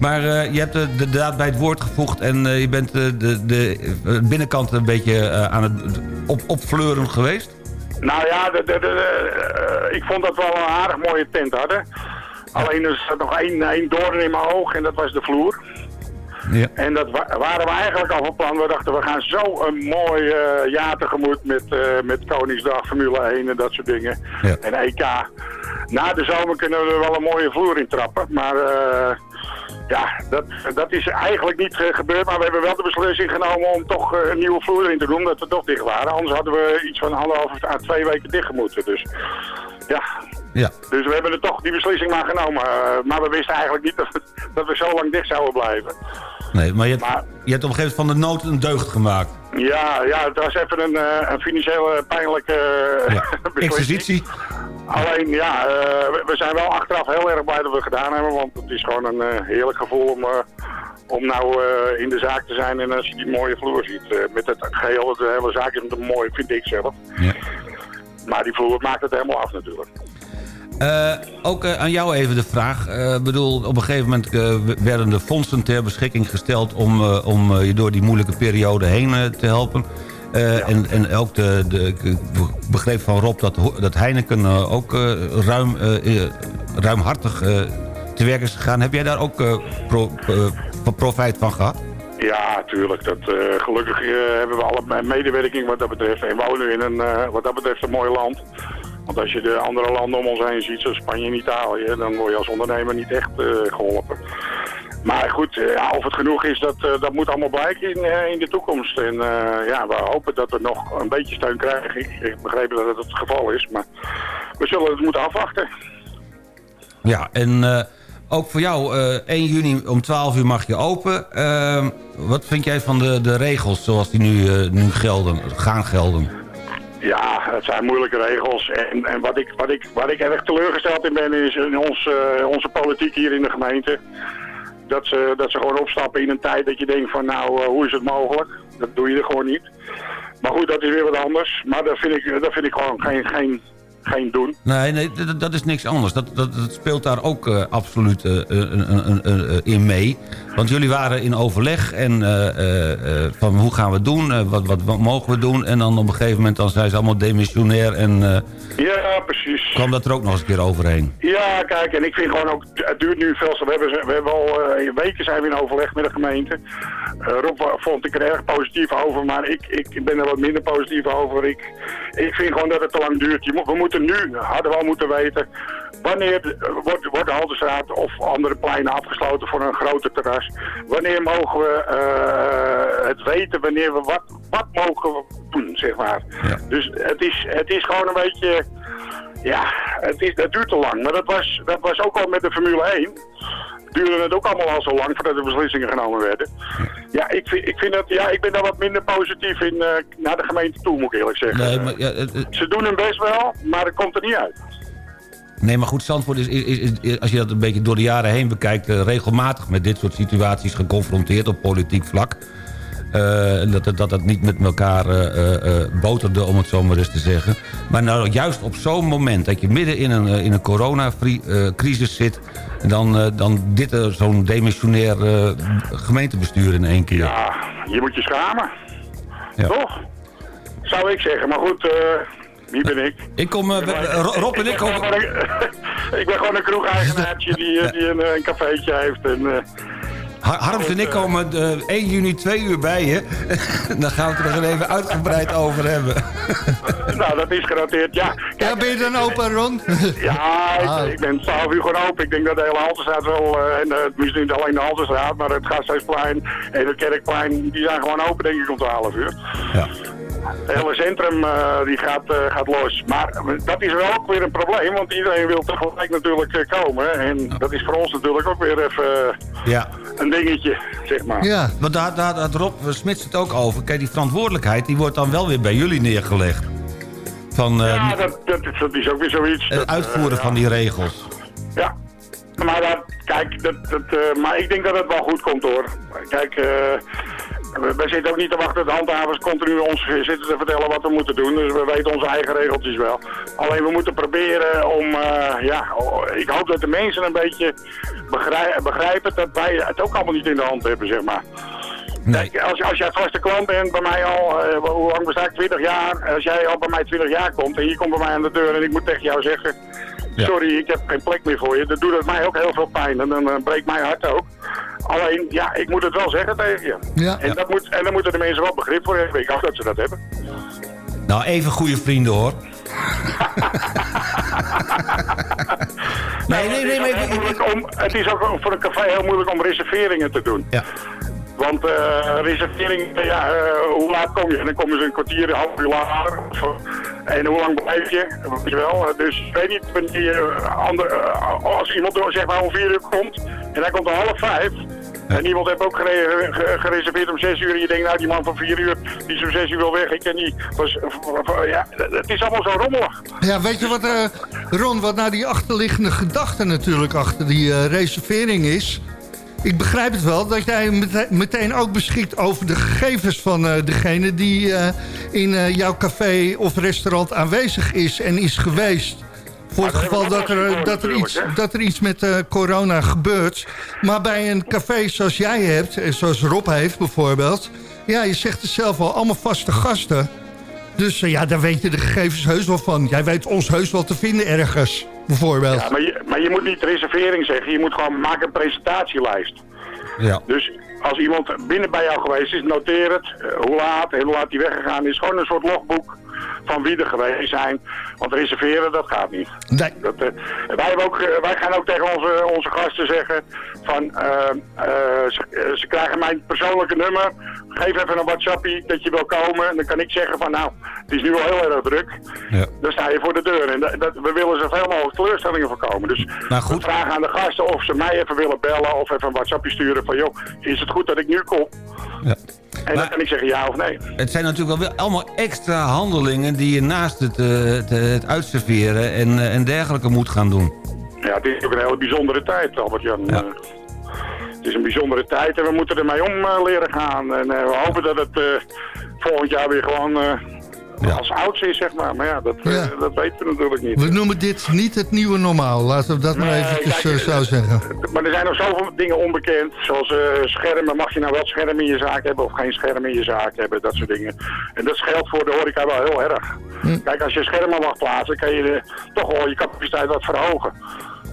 Maar je hebt de, daad bij het woord gevoegd... en je bent de, de binnenkant een beetje aan het op, opfleuren geweest. Nou ja, de, de, ik vond dat we wel een aardig mooie tent hadden. Alleen er zat nog één, één doorn in mijn oog en dat was de vloer. Ja. En dat wa- waren we eigenlijk al van plan. We dachten, we gaan zo een mooi eh, jaar tegemoet met, eh, met Koningsdag, Formule 1 en dat soort dingen. Ja. En EK. Na de zomer kunnen we er wel een mooie vloer in trappen. Maar eh, ja, dat, dat is eigenlijk niet gebeurd. Maar we hebben wel de beslissing genomen om toch een nieuwe vloer in te doen. Dat we toch dicht waren. Anders hadden we iets van anderhalf à twee weken dicht gemoeten. Dus ja, Ja. dus we hebben er toch die beslissing maar genomen. Eh, maar we wisten eigenlijk niet dat we, dat we zo lang dicht zouden blijven. Nee, maar je hebt, je hebt op een gegeven moment van de nood een deugd gemaakt. Ja, ja, het was even een, eh, een financiële pijnlijke eh, beslissing. Exercitie. Alleen, ja, we, zijn wel achteraf heel erg blij dat we het gedaan hebben. Want het is gewoon een heerlijk gevoel om, om nou in de zaak te zijn. En als je die mooie vloer ziet, met het geheel, de hele zaak is mooi, vind ik zelf. Maar die vloer maakt het helemaal af natuurlijk. Eh, ook eh, aan jou even de vraag. Ik bedoel, op een gegeven moment werden de fondsen ter beschikking gesteld... om, om je door die moeilijke periode heen te helpen. En, en ook de, de ik begreep van Rob dat, dat Heineken ook ruim, ruimhartig te werk is gegaan. Heb jij daar ook pro, profijt van gehad? Ja, tuurlijk. Dat, gelukkig hebben we alle medewerking wat dat betreft. En wonen in een, wat dat betreft, een mooi land. Want als je de andere landen om ons heen ziet, zoals Spanje en Italië, dan word je als ondernemer niet echt eh, geholpen. Maar goed, eh, of het genoeg is, dat, eh, dat moet allemaal blijken in, in de toekomst. En ja, we hopen dat we nog een beetje steun krijgen. Ik, ik begreep dat het het geval is, maar we zullen het moeten afwachten. Ja, en ook voor jou, eh 1 juni om 12 uur mag je open. Wat vind jij van de, de regels zoals die nu, nu gelden, gaan gelden? Ja, het zijn moeilijke regels. En, en wat, ik, wat, ik, wat ik erg teleurgesteld in ben, is in ons, eh, onze politiek hier in de gemeente. Dat ze, dat ze gewoon opstappen in een tijd dat je denkt van nou, eh, hoe is het mogelijk? Dat doe je er gewoon niet. Maar goed, dat is weer wat anders. Maar dat vind ik, dat vind ik gewoon geen, geen geen doen. Nee, nee dat, is niks anders. Dat, dat, speelt daar ook eh, absoluut in mee. Want jullie waren in overleg en eh, eh, eh, van hoe gaan we het doen? Wat, wat, wat mogen we doen? En dan op een gegeven moment dan zijn ze allemaal demissionair en Ja, precies. kwam dat er ook nog eens een keer overheen. Ja, kijk, en ik vind gewoon ook, het duurt nu veel. We hebben, we hebben al weken zijn we in overleg met de gemeente. Rob vond ik er erg positief over, maar ik, ik ben er wat minder positief over. Ik, ik vind gewoon dat het te lang duurt. Je moet, we moeten nu, hadden we al moeten weten, wanneer wordt, wordt de Haltestraat of andere pleinen afgesloten voor een groter terras. Wanneer mogen we eh, het weten, wanneer we wat, wat mogen we doen, zeg maar. Dus het is, het is gewoon een beetje... Ja, het, is, het duurt te lang. Maar dat was, dat was ook al met de Formule 1. Duurde het ook allemaal al zo lang voordat de beslissingen genomen werden. Ja, ik vind, ik vind dat, ja, ik ben daar wat minder positief in eh, naar de gemeente toe, moet ik eerlijk zeggen. Nee, maar, ja, het- het- Ze doen hun best wel, maar het komt er niet uit. Nee, maar goed, Zandvoort is, is, is- is- als je dat een beetje door de jaren heen bekijkt... eh, regelmatig met dit soort situaties geconfronteerd op politiek vlak. Eh, dat, dat het niet met elkaar eh, boterde, om het zo maar eens te zeggen. Maar nou, juist op zo'n moment dat je midden in een, in een coronacrisis zit... dan, dan dit zo'n demissionair gemeentebestuur in één keer. Ja, je moet je schamen. Toch? Zou ik zeggen. Maar goed, wie ben ik? Ik kom, eh, Rob en ik komen- een- ik ben gewoon een kroegeigenaartje die, eh, die een, eh, een cafeetje heeft. En, Har- Harms en ik komen eh, 1 juni twee uur bij je. dan gaan we het er nog even uitgebreid over hebben. nou, dat is genoteerd. Ja, Ja, ben je dan open, Ron? Ja, ik, Ah. ik ben 12 uur gewoon open. Ik denk dat de hele Haltestraat wel, en uh, misschien niet alleen de Haltestraat, maar het Gasthuisplein en het Kerkplein, die zijn gewoon open denk ik om 12 uur. Ja. Het hele centrum eh, die gaat, eh, gaat los. Maar eh, dat is wel ook weer een probleem, want iedereen wil tegelijk natuurlijk komen. En dat is voor ons natuurlijk ook weer even Ja. een dingetje, zeg maar. Ja. Want daar, daar had Rob Smits het ook over. Kijk, die verantwoordelijkheid die wordt dan wel weer bij jullie neergelegd. Van Ja, dat, dat, dat is ook weer zoiets. het uitvoeren van die regels. Ja, maar dat, kijk, dat, dat, maar ik denk dat het wel goed komt hoor. Kijk, wij zitten ook niet te wachten dat de handhavers continu ons zitten te vertellen wat we moeten doen. Dus we weten onze eigen regeltjes wel. Alleen we moeten proberen om, eh, ja, ik hoop dat de mensen een beetje begrij- begrijpen dat wij het ook allemaal niet in de hand hebben, zeg maar. Kijk, als, als jij vaste klant bent bij mij al, eh, hoe lang besta ik? 20 jaar. Als jij al bij mij 20 jaar komt en je komt bij mij aan de deur en ik moet tegen jou zeggen... Sorry, ik heb geen plek meer voor je. Dan doet het mij ook heel veel pijn en dan eh, breekt mijn hart ook. Alleen, ja, ik moet het wel zeggen tegen je. Ja. En, dat moet, en dan moeten de mensen wel begrip voor hebben. Ik hoop dat ze dat hebben. Nou, even goede vrienden hoor. Nee, nee, nee. Het is, ook heel moeilijk om, het is ook voor een café heel moeilijk Want eh reservering, ja, eh, hoe laat kom je? En dan komen ze een kwartier, een half uur later. En hoe lang blijf je? Weet je wel? Dus ik weet niet, eh, eh, als iemand zeg maar om vier uur komt en hij komt om half vijf. En iemand heeft ook gere- ge- gereserveerd om zes uur. En je denkt, nou die man van vier uur, die om zes uur wil weg. Ik ken die. Was, ja, het is allemaal zo rommelig. Ja, weet je wat, eh, Ron, wat nou die achterliggende gedachte natuurlijk achter die eh, reservering is? Ik begrijp het wel dat jij mete- meteen ook beschikt over de gegevens van eh, degene die eh, in eh, jouw café of restaurant aanwezig is en is geweest. Voor het geval dat er, dat er, iets, dat er iets met corona gebeurt. Maar bij een café zoals jij hebt, en zoals Rob heeft bijvoorbeeld... ja, je zegt het zelf al, allemaal vaste gasten. Dus eh, ja, daar weet je de gegevens heus wel van. Jij weet ons heus wel te vinden ergens, bijvoorbeeld. Ja, maar je, maar je moet niet reservering zeggen. Je moet gewoon maken een presentatielijst. Ja. Dus als iemand binnen bij jou geweest is, noteer het. eh, hoe laat hoe laat hij weggegaan is. Gewoon een soort logboek van wie er geweest zijn. Want reserveren, dat gaat niet. Nee. Dat, eh, wij, hebben ook, eh, wij gaan ook tegen onze, onze gasten zeggen van... eh, eh, ze, ze krijgen mijn persoonlijke nummer. Geef even een WhatsAppie dat je wil komen. En dan kan ik zeggen van nou, het is nu wel heel erg druk. Ja. Dan sta je voor de deur. En dat, dat- we willen zoveel mogelijk teleurstellingen voorkomen. Dus goed. we vragen aan de gasten of ze mij even willen bellen of even een WhatsAppje sturen van joh, is het goed dat ik nu kom? Ja. En dan kan ik zeggen ja of nee. Het zijn natuurlijk wel weer allemaal extra handelingen... die je naast het, eh, het, het uitserveren en, eh, en dergelijke moet gaan doen. Ja, het is ook een hele bijzondere tijd, Albert-Jan. Eh, het is een bijzondere tijd en we moeten ermee om eh, leren gaan. En eh, we hopen dat het eh, volgend jaar weer gewoon eh, Ja. als ouds is, zeg maar. Maar ja, dat, eh, dat weten we natuurlijk niet. We noemen dit niet het nieuwe normaal. Laten we dat maar eventjes kijk, eh, zo zeggen. Maar er zijn nog zoveel dingen onbekend. Zoals eh, schermen. Mag je nou wel scherm in je zaak hebben of geen scherm in je zaak hebben? Dat soort dingen. En dat geldt voor de horeca wel heel erg. Kijk, als je schermen mag plaatsen, kan je toch wel je capaciteit wat verhogen.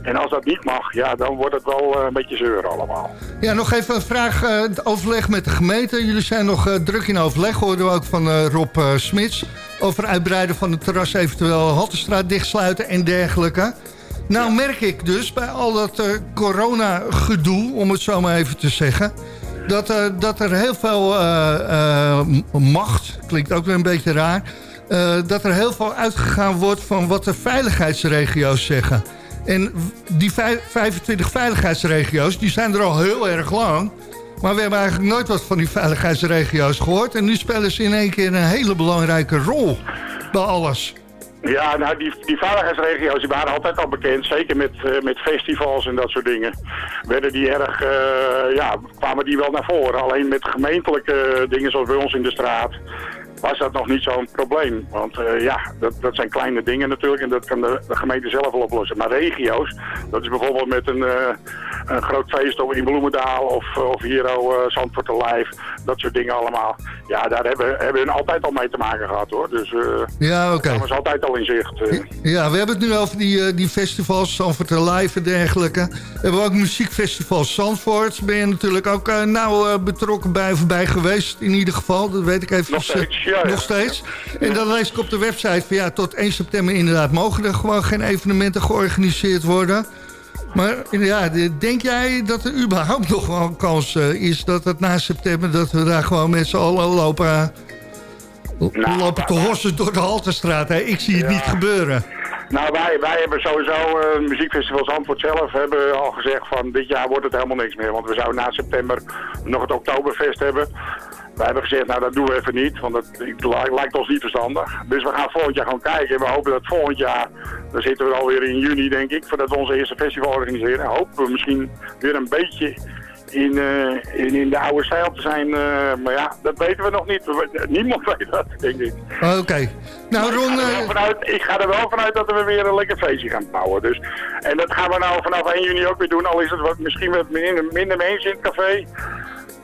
En als dat niet mag, ja, dan wordt het wel eh, een beetje zeur allemaal. Ja, nog even een vraag. eh, het overleg met de gemeente. Jullie zijn nog eh, druk in overleg, hoorden we ook van Rob Smits. Over uitbreiden van het terras, eventueel Haltestraat dichtsluiten en dergelijke. Nou merk ik dus bij al dat eh, corona-gedoe, om het zo maar even te zeggen... dat, eh, dat er heel veel macht, klinkt ook weer een beetje raar... dat er heel veel uitgegaan wordt van wat de veiligheidsregio's zeggen. En die vij- 25 veiligheidsregio's, die zijn er al heel erg lang... Maar we hebben eigenlijk nooit wat van die veiligheidsregio's gehoord. En nu spelen ze in één keer een hele belangrijke rol bij alles. Ja, nou, die, die veiligheidsregio's die waren altijd al bekend. Zeker met, eh, met festivals en dat soort dingen. Werden die erg, eh, ja, kwamen die wel naar voren. Alleen met gemeentelijke dingen zoals bij ons in de straat was dat nog niet zo'n probleem. Want eh, ja, dat, dat zijn kleine dingen natuurlijk en dat kan de, de gemeente zelf wel oplossen. Maar regio's, dat is bijvoorbeeld met een, eh, een groot feest in Bloemendaal of, of hier eh, Zandvoort Live. Dat soort dingen allemaal. Ja, daar hebben, hebben hun altijd al mee te maken gehad hoor. Dus eh Ja, oké. dat was altijd al in zicht. eh. Ja, we hebben het nu over die, eh, die festivals, Zandvoort Live en dergelijke. We hebben ook muziekfestival Zandvoort. Ben je natuurlijk ook nauw betrokken bij of bij geweest, in ieder geval. Dat weet ik even. Nog steeds, ja, ja. Nog steeds. En dan lees ik op de website van ja, tot 1 september inderdaad mogen er gewoon geen evenementen georganiseerd worden. Maar ja, de- denk jij dat er überhaupt nog wel een kans eh, is dat het na september... dat we daar gewoon met z'n allen lopen, lopen te hossen door de Haltestraat? Hè? Ik zie het niet gebeuren. Nou, wij, wij hebben sowieso, eh muziekfestival Zandvoort zelf, hebben al gezegd van dit jaar wordt het helemaal niks meer. Want we zouden na september nog het Oktoberfest hebben. Wij hebben gezegd, nou dat doen we even niet, want dat li- lijkt ons niet verstandig. Dus we gaan volgend jaar gewoon kijken. En we hopen dat volgend jaar, dan zitten we alweer in juni denk ik, voordat we onze eerste festival organiseren. En hopen we misschien weer een beetje in, eh, in, in de oude stijl te zijn. eh, maar ja, dat weten we nog niet. We- Niemand weet dat, denk ik. Oké. Nou, Ron... Ik ga, er wel vanuit, ik ga er wel vanuit dat we weer een lekker feestje gaan bouwen. Dus, en dat gaan we nou vanaf 1 juni ook weer doen. Al is het wat, misschien wat minder, minder mensen in het café.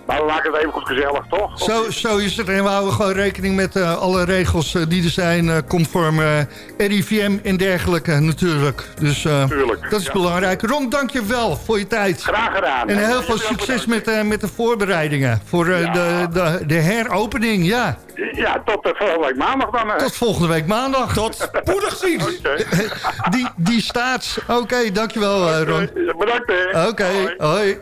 Maar we maken het even goed gezellig, toch? Zo, zo is het. En we houden gewoon rekening met eh, alle regels eh, die er zijn. eh, conform eh, RIVM en dergelijke natuurlijk. Dus eh, dat is ja. belangrijk. Ron, dank je wel voor je tijd. Graag gedaan. En heel veel succes met, eh, met de voorbereidingen. Voor eh, de, de, de heropening, ja. Ja, tot uh, volgende week maandag dan. Tot volgende week maandag. Tot spoedig zien. die, die staat. Oké, dankjewel eh, Ron. Bedankt hè. Oké, hoi.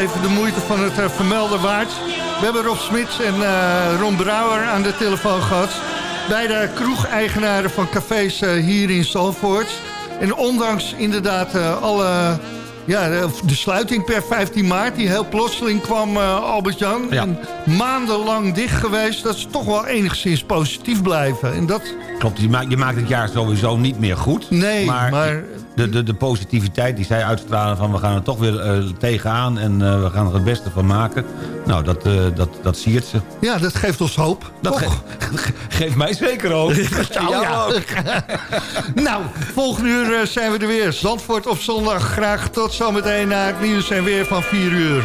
Even de moeite van het eh, vermelden waard. We hebben Rob Smits en eh, Ron Brouwer aan de telefoon gehad. Beide kroegeigenaren van cafés eh, hier in Zalvoort. En ondanks inderdaad alle... Ja, de, sluiting per 15 maart, die heel plotseling kwam, Albert-Jan. En Maandenlang dicht geweest, dat is toch wel enigszins positief blijven. En dat... Klopt, je maakt, je maakt het jaar sowieso niet meer goed. Nee, maar, maar- De, de, de positiviteit die zij uitstralen van we gaan er toch weer eh, tegenaan en eh, we gaan er het beste van maken. Nou, dat, eh dat, dat siert ze. Ja, dat geeft ons hoop. Dat? Geeft mij zeker hoop. Jou Ja. ook. nou, volgende uur zijn we er weer. Zandvoort op zondag. Graag tot zometeen naar het nieuws en weer van 4 uur.